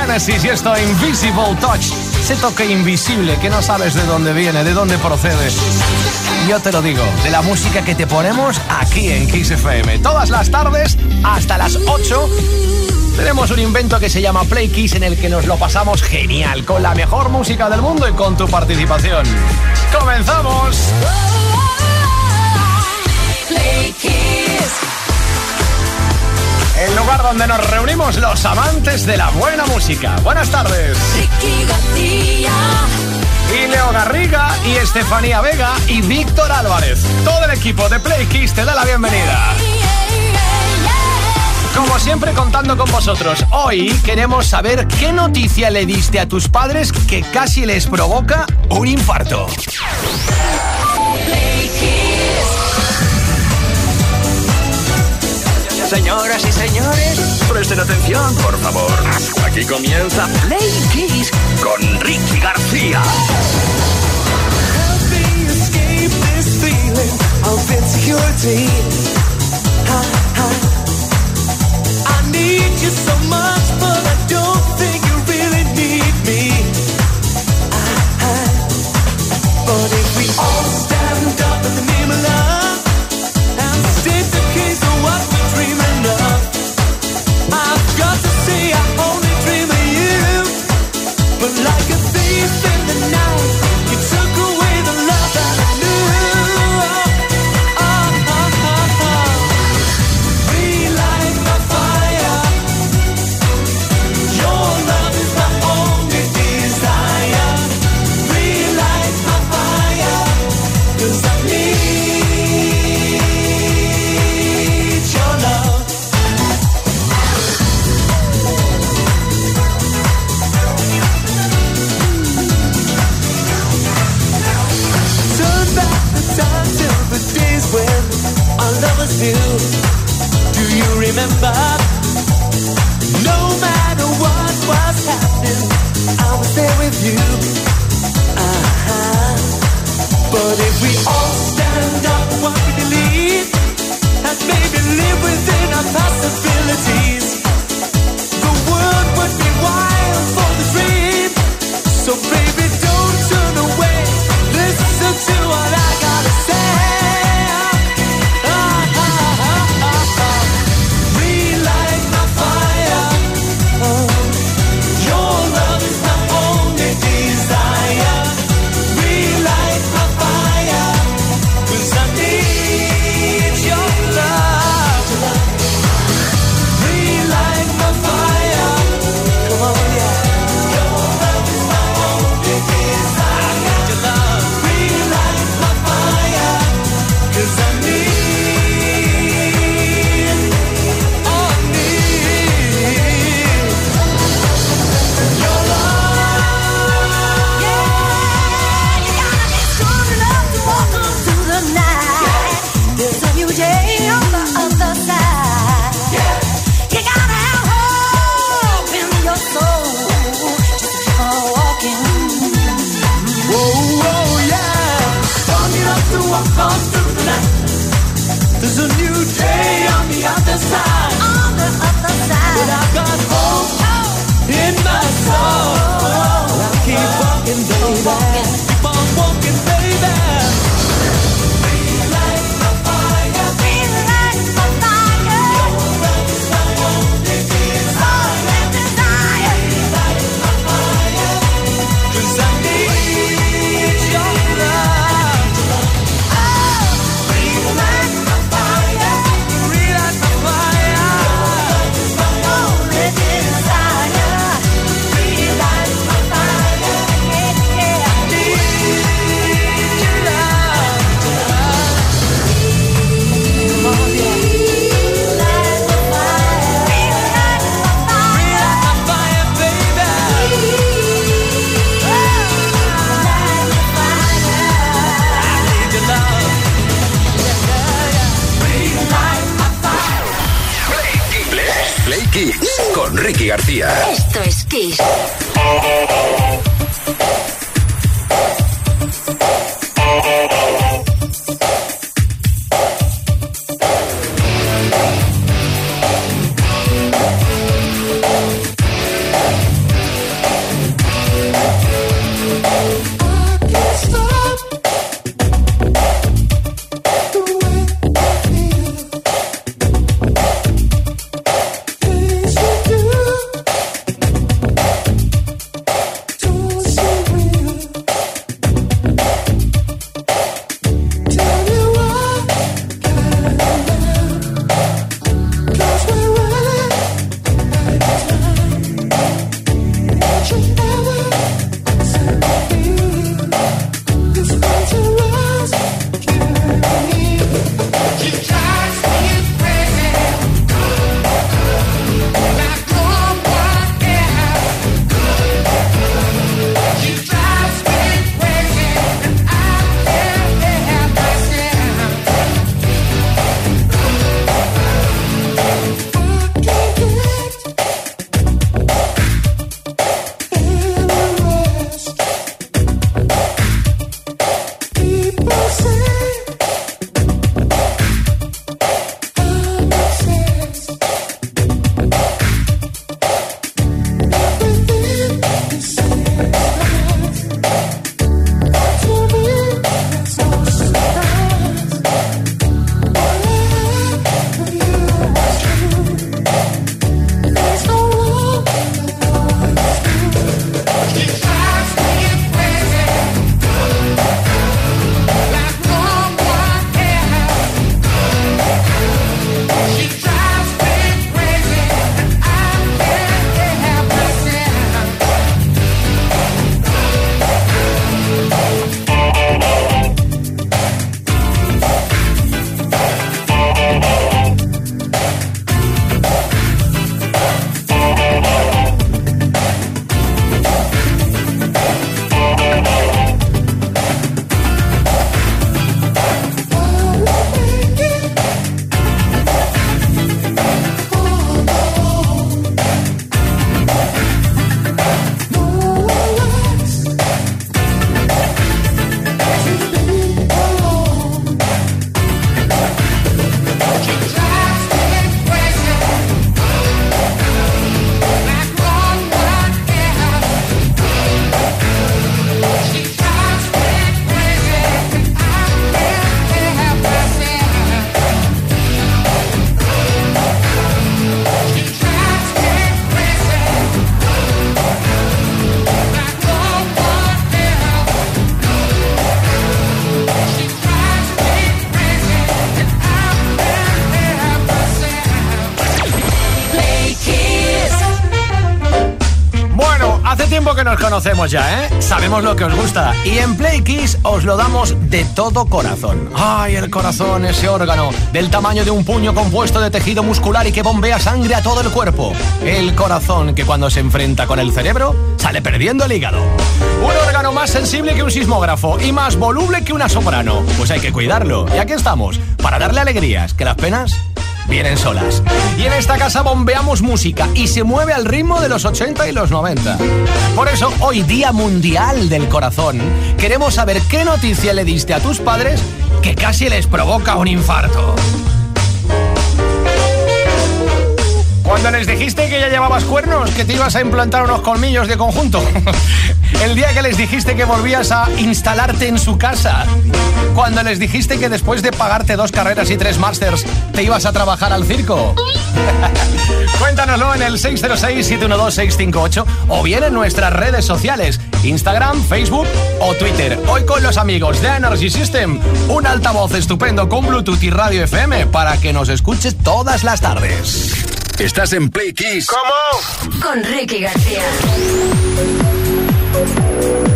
Genesis y esto Invisible Touch. Ese toque invisible que no sabes de dónde viene, de dónde procede. Yo te lo digo, de la música que te ponemos aquí en Kiss FM. Todas las tardes, hasta las 8, tenemos un invento que se llama Play Kiss en el que nos lo pasamos genial, con la mejor música del mundo y con tu participación. ¡Comenzamos! Play Kiss el lugar donde nos reunimos los amantes de la buena música. Buenas tardes. Y Leo Garriga, y Estefanía Vega, y Víctor Álvarez. Todo el equipo de Play te da la bienvenida. Como siempre contando con vosotros, hoy queremos saber qué noticia le diste a tus padres que casi les provoca un infarto. Señoras y señores, presten atención, por favor. Aquí comienza Play Kiss con Ricky García. I need you so much, conocemos ya, ¿eh? Sabemos lo que os gusta. Y en Play Kiss os lo damos de todo corazón. ¡Ay, el corazón, ese órgano! Del tamaño de un puño compuesto de tejido muscular y que bombea sangre a todo el cuerpo. El corazón que cuando se enfrenta con el cerebro sale perdiendo el hígado. Un órgano más sensible que un sismógrafo y más voluble que una soprano. Pues hay que cuidarlo. Y aquí estamos, para darle alegrías, que las penas vienen solas. Y en esta casa bombeamos música y se mueve al ritmo de los 80 y los 90. Por eso, hoy Día Mundial del Corazón, queremos saber qué noticia le diste a tus padres que casi les provoca un infarto. Cuando les dijiste que ya llevabas cuernos, que te ibas a implantar unos colmillos de conjunto. El día que les dijiste que volvías a instalarte en su casa. Cuando les dijiste que después de pagarte dos carreras y tres másters, te ibas a trabajar al circo. Cuéntanoslo en el 606-712-658 o bien en nuestras redes sociales, Instagram, Facebook o Twitter. Hoy con los amigos de Energy System, un altavoz estupendo con Bluetooth y radio FM para que nos escuches todas las tardes. Estás en Play Kiss. ¿Cómo? Con Ricky García. Thank you.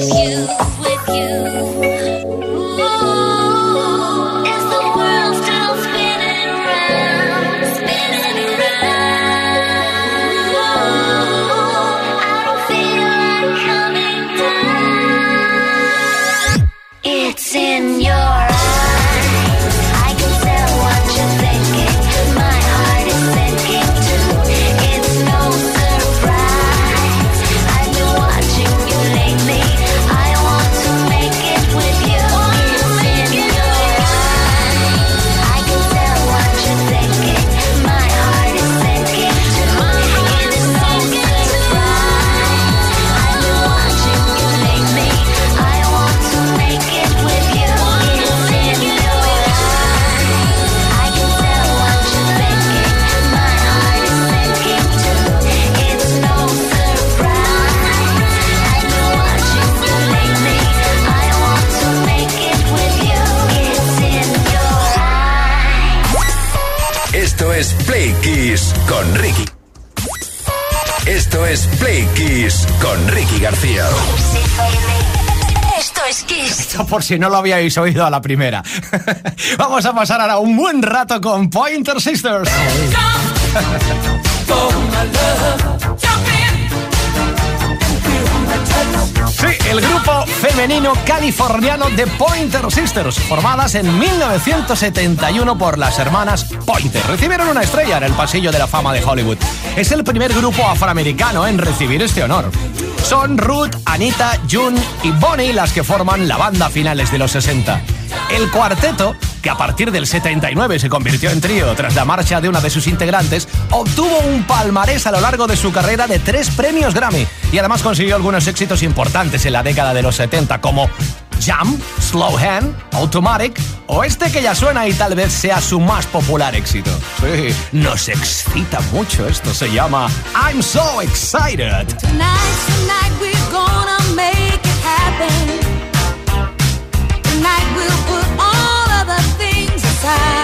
with you. Por si no lo habíais oído a la primera. Vamos a pasar ahora un buen rato con Pointer Sisters. el grupo femenino californiano The Pointer Sisters, formadas en 1971 por las hermanas Pointer. Recibieron una estrella en el pasillo de la fama de Hollywood. Es el primer grupo afroamericano en recibir este honor. Son Ruth, Anita, June y Bonnie las que forman la banda finales de los 60. El cuarteto, que a partir del 79 se convirtió en trío tras la marcha de una de sus integrantes, obtuvo un palmarés a lo largo de su carrera de tres premios Grammy y además consiguió algunos éxitos importantes en la década de los 70 como Jump, Slow Hand, Automatic o este que ya suena y tal vez sea su más popular éxito. Sí, nos excita mucho esto, se llama I'm So Excited. Tonight, tonight we're gonna make it happen. Tonight we'll all of the things aside.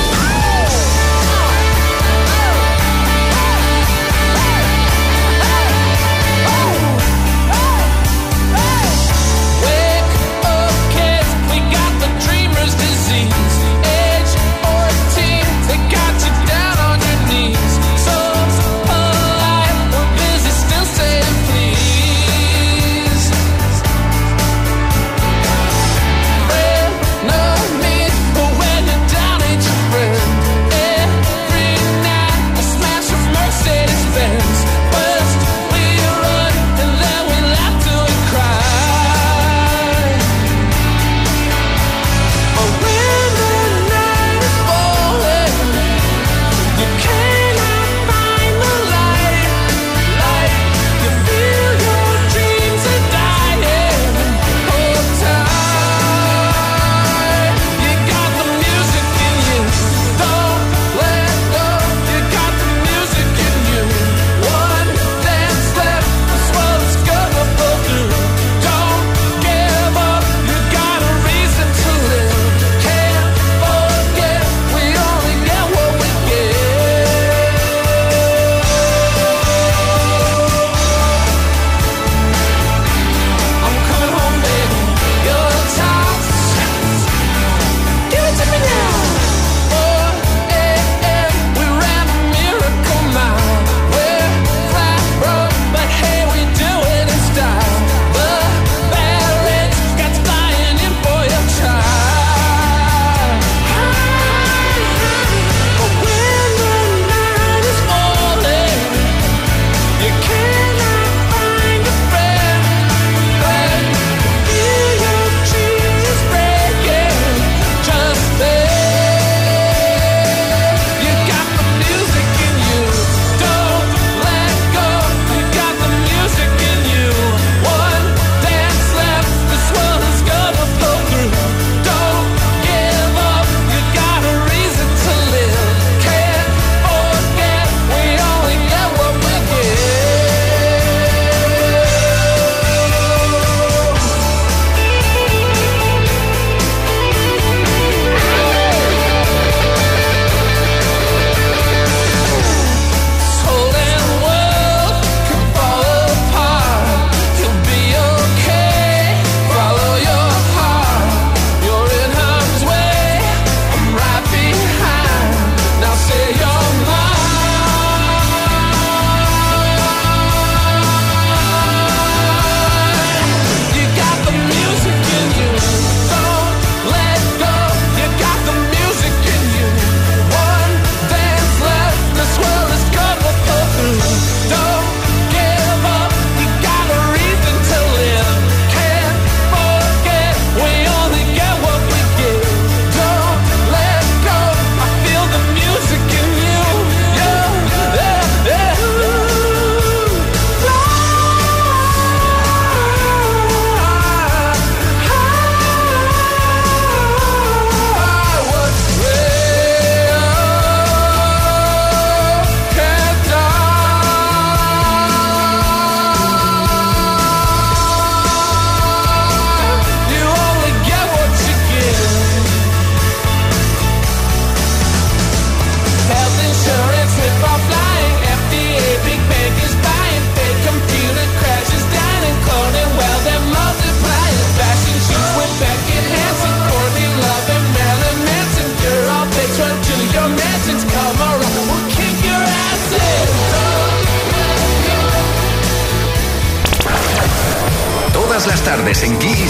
En Kiss,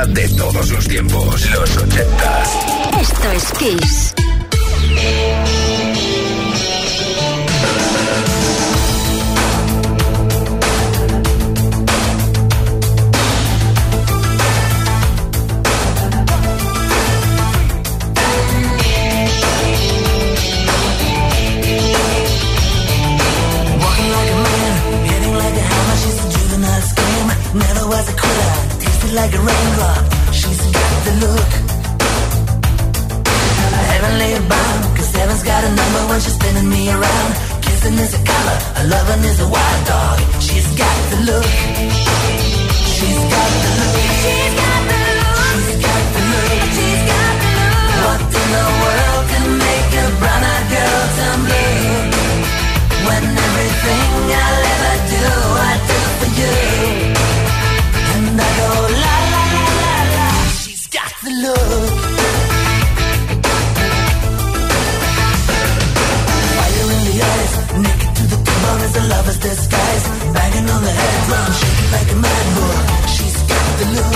música de todos los tiempos. Los 80. Esto es Kiss. Like a raindrop. She's got the look. Heavenly bound, cause heaven's got a number when she's spinning me around. Kissing is a color, a loving is a wild dog. She's got the look. She's got the look. She's got the look. She's got the look. What in the world can make a brown-eyed girl turn blue? When everything I'll ever do, I do for you. Lover's disguise. Banging on the head drum, shaking like a mad bull. She's got the look.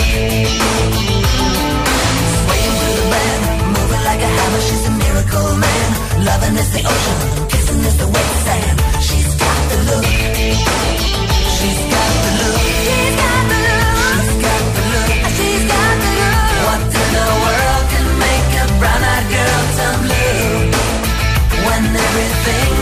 Swaying through the band, moving like a hammer. She's a miracle man. Loving is the ocean, kissing is the wet sand. She's got the look. She's got the look. She's got the look. She's got the look. She's got the look. What in the world can make a brown-eyed girl turn blue? When everything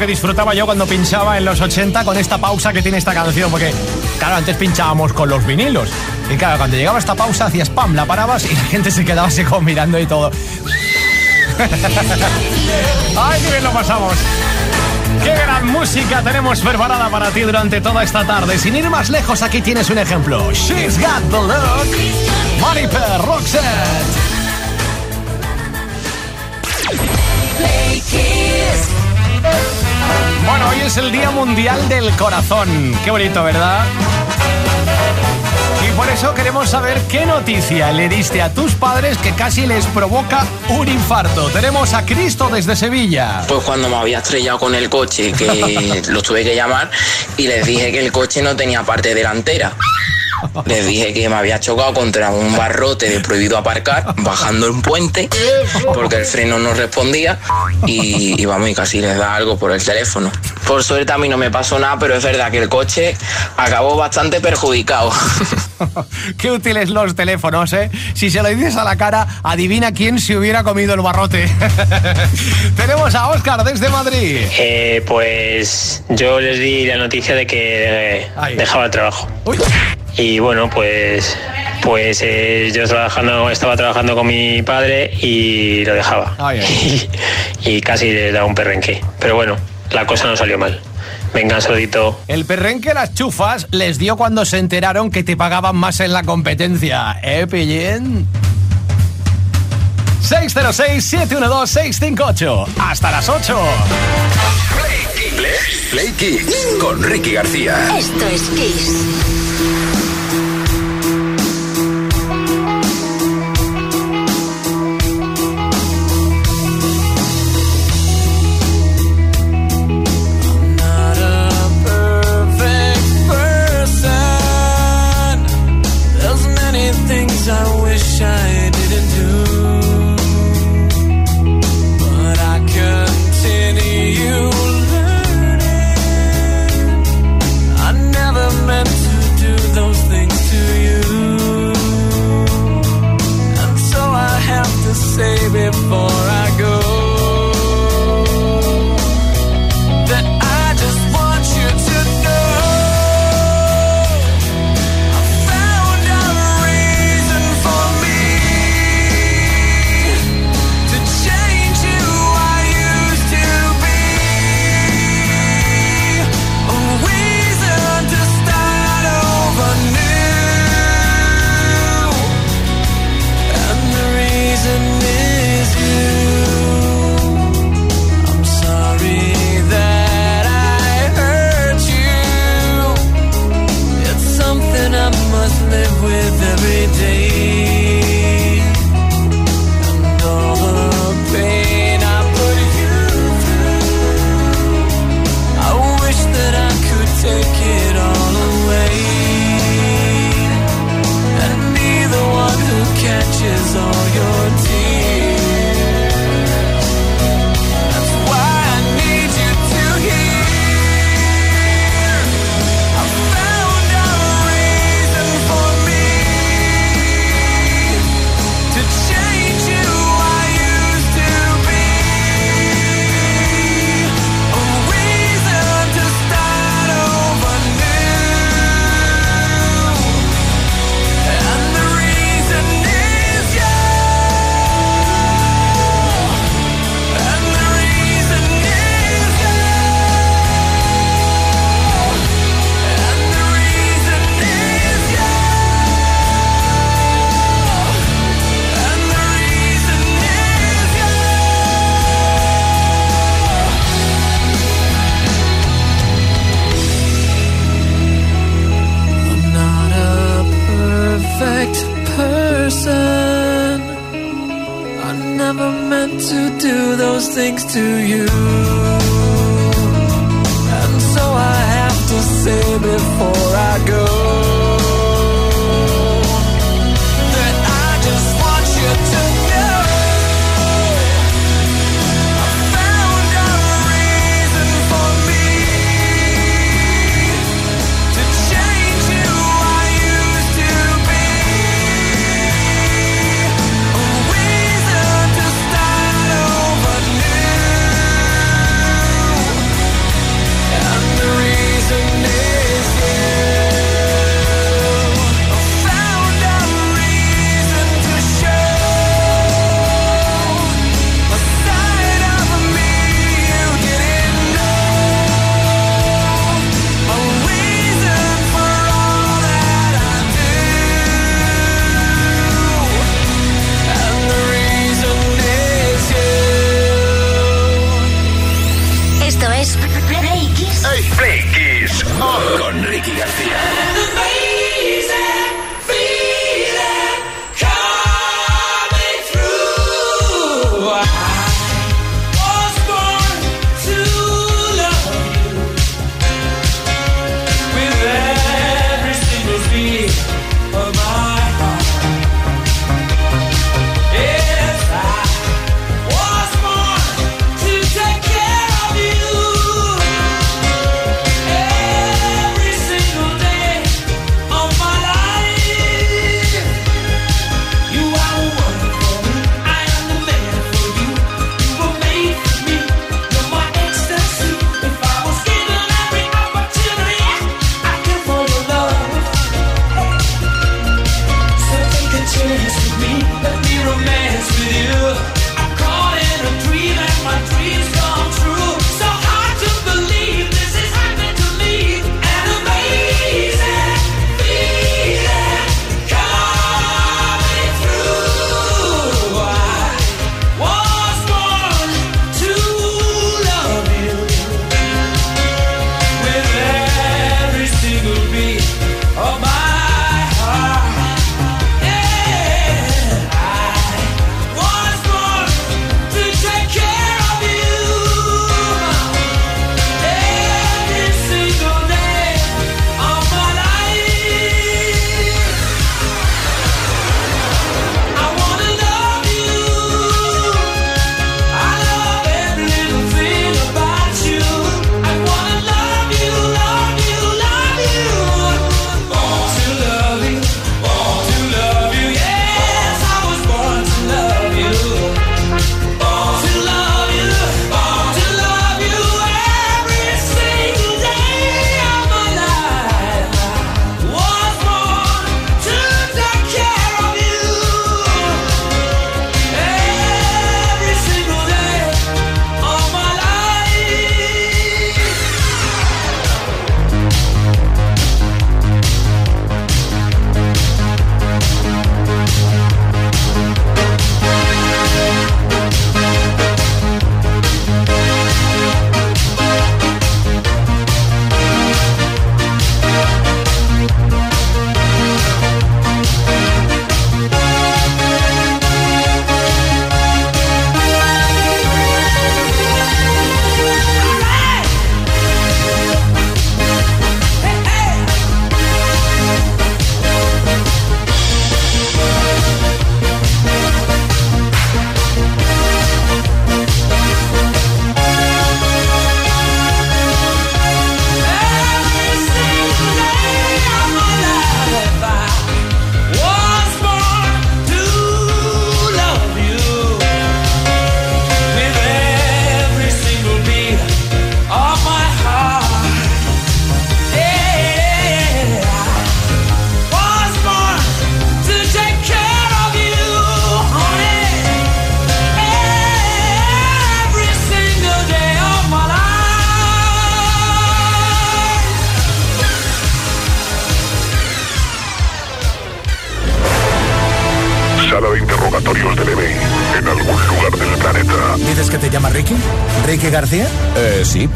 que disfrutaba yo cuando pinchaba en los 80 con esta pausa que tiene esta canción, porque claro, antes pinchábamos con los vinilos. Y claro, cuando llegaba esta pausa hacías pam, la parabas y la gente se quedaba así como mirando y todo. ¡Ay, qué bien lo pasamos! ¡Qué gran música tenemos preparada para ti durante toda esta tarde! Sin ir más lejos, aquí tienes un ejemplo. She's got the look. Mariper Roxette. Bueno, hoy es el Día Mundial del Corazón. Qué bonito, ¿verdad? Y por eso queremos saber qué noticia le diste a tus padres que casi les provoca un infarto. Tenemos a Cristo desde Sevilla. Pues cuando me había estrellado con el coche, que los tuve que llamar y les dije que el coche no tenía parte delantera. Les dije que me había chocado contra un barrote de prohibido aparcar, bajando un puente, porque el freno no respondía y, y vamos, y casi les da algo por el teléfono. Por suerte a mí no me pasó nada, pero es verdad que el coche acabó bastante perjudicado. Qué útiles los teléfonos, ¿eh? Si se lo dices a la cara, adivina quién se hubiera comido el barrote. Tenemos a Oscar desde Madrid. Eh, pues yo les di la noticia de que dejaba el trabajo. Uy y bueno, pues, pues eh, yo trabajando, estaba trabajando con mi padre y lo dejaba. Y, casi le daba un perrenque. Pero bueno, la cosa no salió mal. Venga, Sodito. El perrenque las chufas les dio cuando se enteraron que te pagaban más en la competencia. ¿Eh, Pillín? 606-712-658. Hasta las 8. Play Kiss. Con Ricky García. Esto es Kiss. live with every day.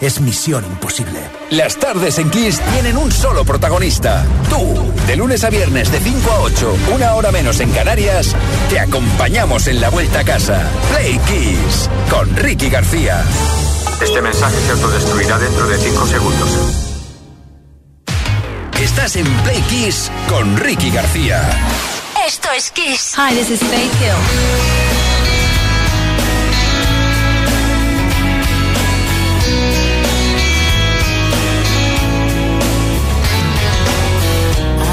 es misión imposible. Las tardes en Kiss tienen un solo protagonista. Tú, de lunes a viernes de 5 a 8, una hora menos en Canarias, te acompañamos en la vuelta a casa. Play Kiss con Ricky García. Este mensaje se autodestruirá dentro de 5 segundos. Estás en Play Kiss con Ricky García. Esto es Kiss. Hi, this is Faith Hill.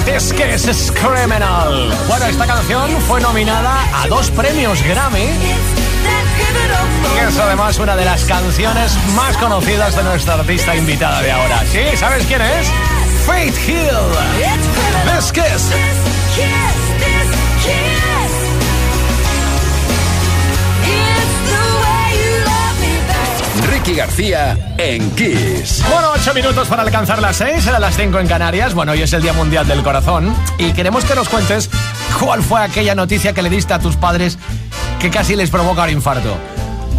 This. Kiss is Criminal. Bueno, esta canción fue nominada a dos premios Grammy. Y es además una de las canciones más conocidas de nuestra artista invitada de ahora. ¿Sí? ¿Sabes quién es? Faith Hill. This Kiss. García en Kiss. Bueno, ocho minutos para alcanzar las seis, eran las cinco en Canarias. Bueno, hoy es el Día Mundial del Corazón y queremos que nos cuentes cuál fue aquella noticia que le diste a tus padres que casi les provoca un infarto.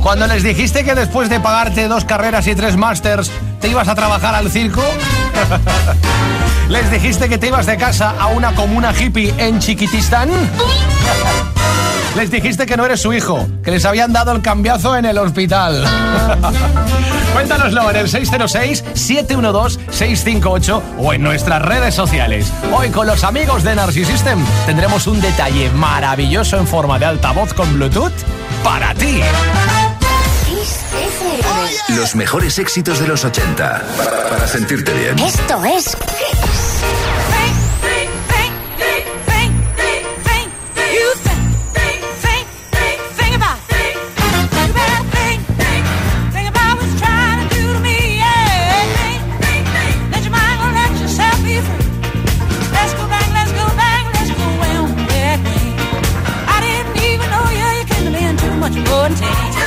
Cuando les dijiste que después de pagarte dos carreras y tres másters te ibas a trabajar al circo. ¿Les dijiste que te ibas de casa a una comuna hippie en Chiquitistán? Les dijiste que no eres su hijo, que les habían dado el cambiazo en el hospital. Cuéntanoslo en el 606-712-658 o en nuestras redes sociales. Hoy con los amigos de Narcissystem tendremos un detalle maravilloso en forma de altavoz con Bluetooth para ti. Los mejores éxitos de los 80. Para, para sentirte bien. Esto es und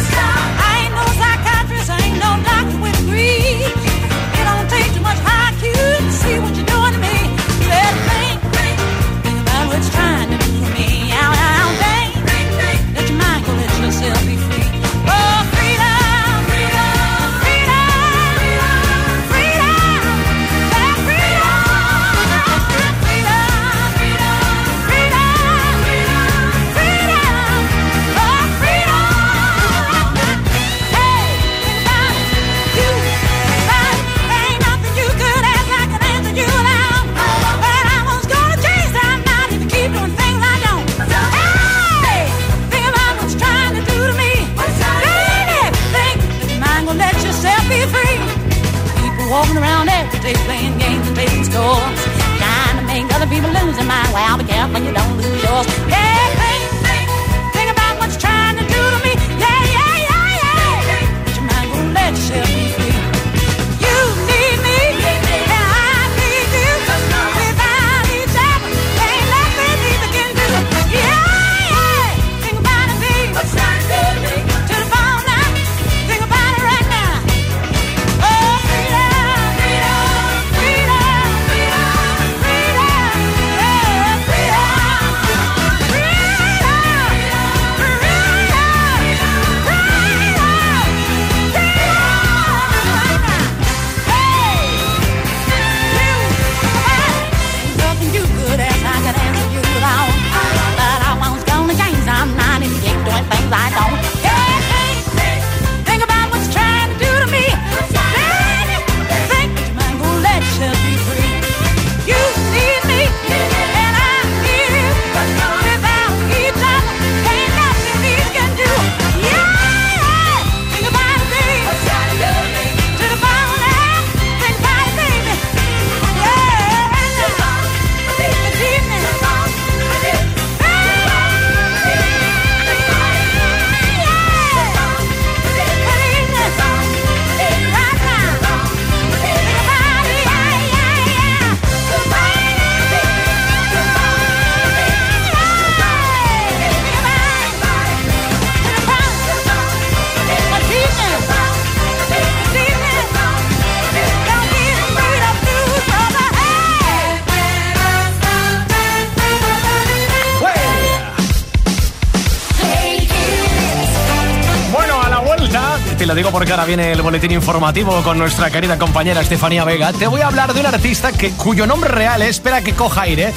boletín informativo con nuestra querida compañera Estefanía Vega, te voy a hablar de un artista que, cuyo nombre real es, espera que coja aire,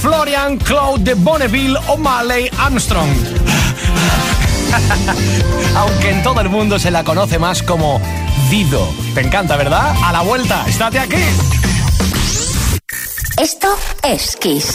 Florian Claude de Bonneville o O'Malley Armstrong. Aunque en todo el mundo se la conoce más como Dido. Te encanta, ¿verdad? A la vuelta, estate aquí. Esto es Kiss.